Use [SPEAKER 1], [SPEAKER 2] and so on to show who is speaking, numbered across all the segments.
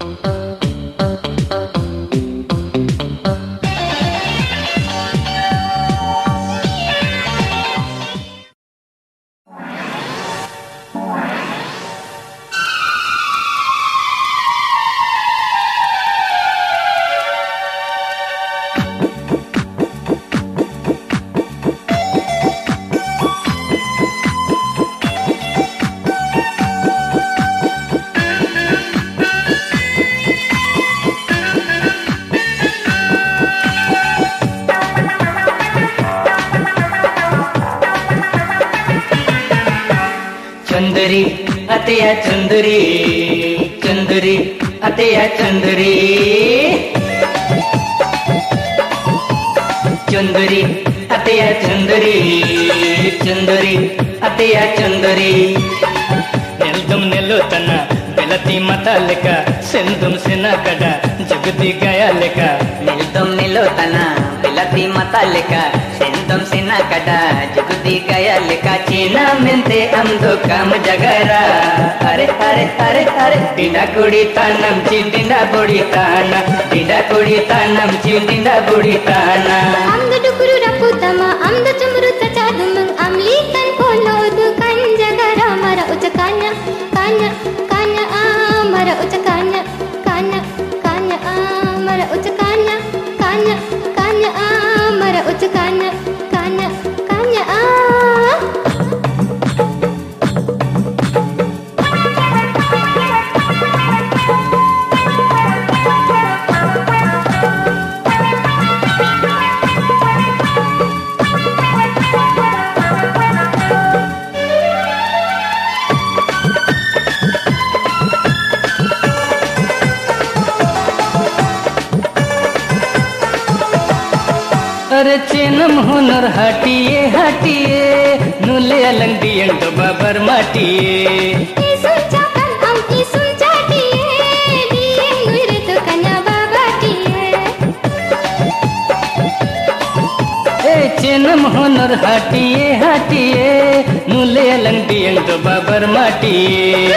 [SPEAKER 1] Bye. Chandri Atiya Chandri Chandri Atiya Chandri Chandri Atiya Chandri Chandri ಅತೆಯ Chanderi
[SPEAKER 2] ನೆಲ್ದುಂ ನೆಲ್ಲುತನ ಬೆಲತಿ ಮತ ಲೆಕ್ಕ ಸೆಂದುಂ ಸೆನ ಕಡ ಜಗದಿ ಗಯ ಲೆಕ್ಕ
[SPEAKER 1] ನೆಲ್ದುಂ ನಿಲ್ಲುತನ ಬೆಲತಿ ಮತ ಲೆಕ್ಕ ಕಡ ಜಗತಿ ಕೈಯಲ್ಲಿ ಕಾಚಿನ ಮೆಂತೆ ಅಂದು ಕಾಮ ಜಗರ ಅರೆ ಅರೆ ಅರೆ ಅರೆ ದಿನ ಕುಡಿತಾನ ನಮ್ಚಿ ದಿನ ಬುಡಿತಾನ ದಿನ ಕುಡಿತಾನ ನಮ್ಚಿ
[SPEAKER 2] ದಿನ
[SPEAKER 1] ಬುಡಿತಾನ
[SPEAKER 3] ಅಂದ ಡುಕುರು ರಪುತಮ ಅಂದ ಚಮರು ತಚಾದು ಮಂಗ್ ಅಮ್ಲಿ ತನ್ ಕೊನೋದು ಕಂಜಗರ ಮರ ಉಚ ಕಾನ್ಯ ಕಾನ್ಯ ಕಾನ್ಯ ಆ ಮರ ಉಚ ಕಾನ್ಯ
[SPEAKER 2] अरे चेनम हुनर हटिए हटिए नुले अलंग दियंग बाबर माटिए। चेनम हुनर हटिए हटिए नुले अलंग दियंग बाबर माटिए।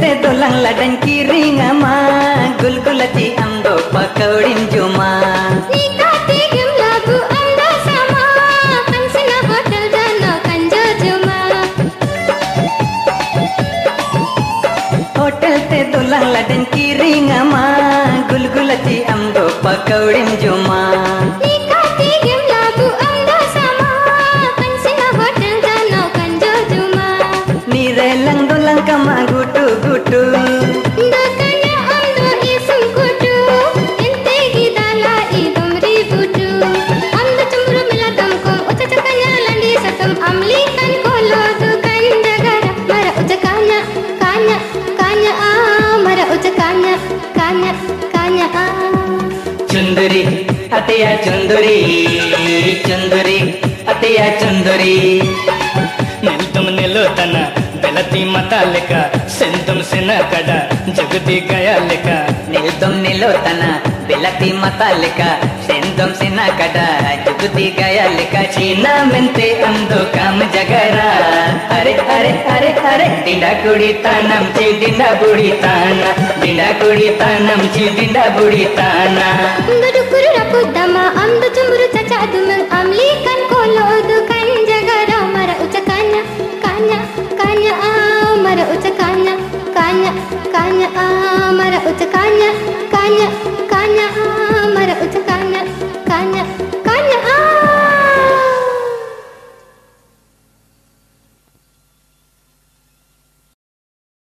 [SPEAKER 1] te dolang ladan की ring gul gulati ando pakaurin juma
[SPEAKER 3] Nika tigim lagu ando sama Pansina hotel dano kanjo juma
[SPEAKER 1] Hotel te dolang ladan kiri ngama कमा गुटू गुटू चंदुरी अतिया चंदुरी चंदुरी अतिया चंदुरी।
[SPEAKER 2] नेल तुम नेलो तना ಬೆಳತಿ ಮತಾಲಿಕ ಸೆಂತಂ ಸೆನ ಕಡ ಜಗತಿ ಗಯಾಲಿಕ
[SPEAKER 1] ನಿಲ್ತಂ ನಿಲೋತನ ಬೆಳತಿ ಮತಾಲಿಕ ಸೆಂತಂ ಸೆನ ಕಡ ಜಗತಿ ಗಯಾಲಿಕ ಚೀನಾ ಮೆಂತೆ ಅಂದು ಕಾಮ ಜಗರ ಅರೆ ಅರೆ ಅರೆ ಅರೆ ಡಿಂಡ ಕುಡಿತಾನಂ ಚಿ ಡಿಂಡ ಬುಡಿತಾನ ಡಿಂಡ ಕುಡಿತಾನಂ ಚಿ ಡಿಂಡ ಬುಡಿತಾನ
[SPEAKER 3] ಅಂಗಡು ಕುರುಡ ಪುದ್ದಮ ಅಂದು ಚುಮುರು ಚಚಾದು ಮಂಗ್ ಅಮ್ಲಿ ಕನ್ಕೋಲೋದು い。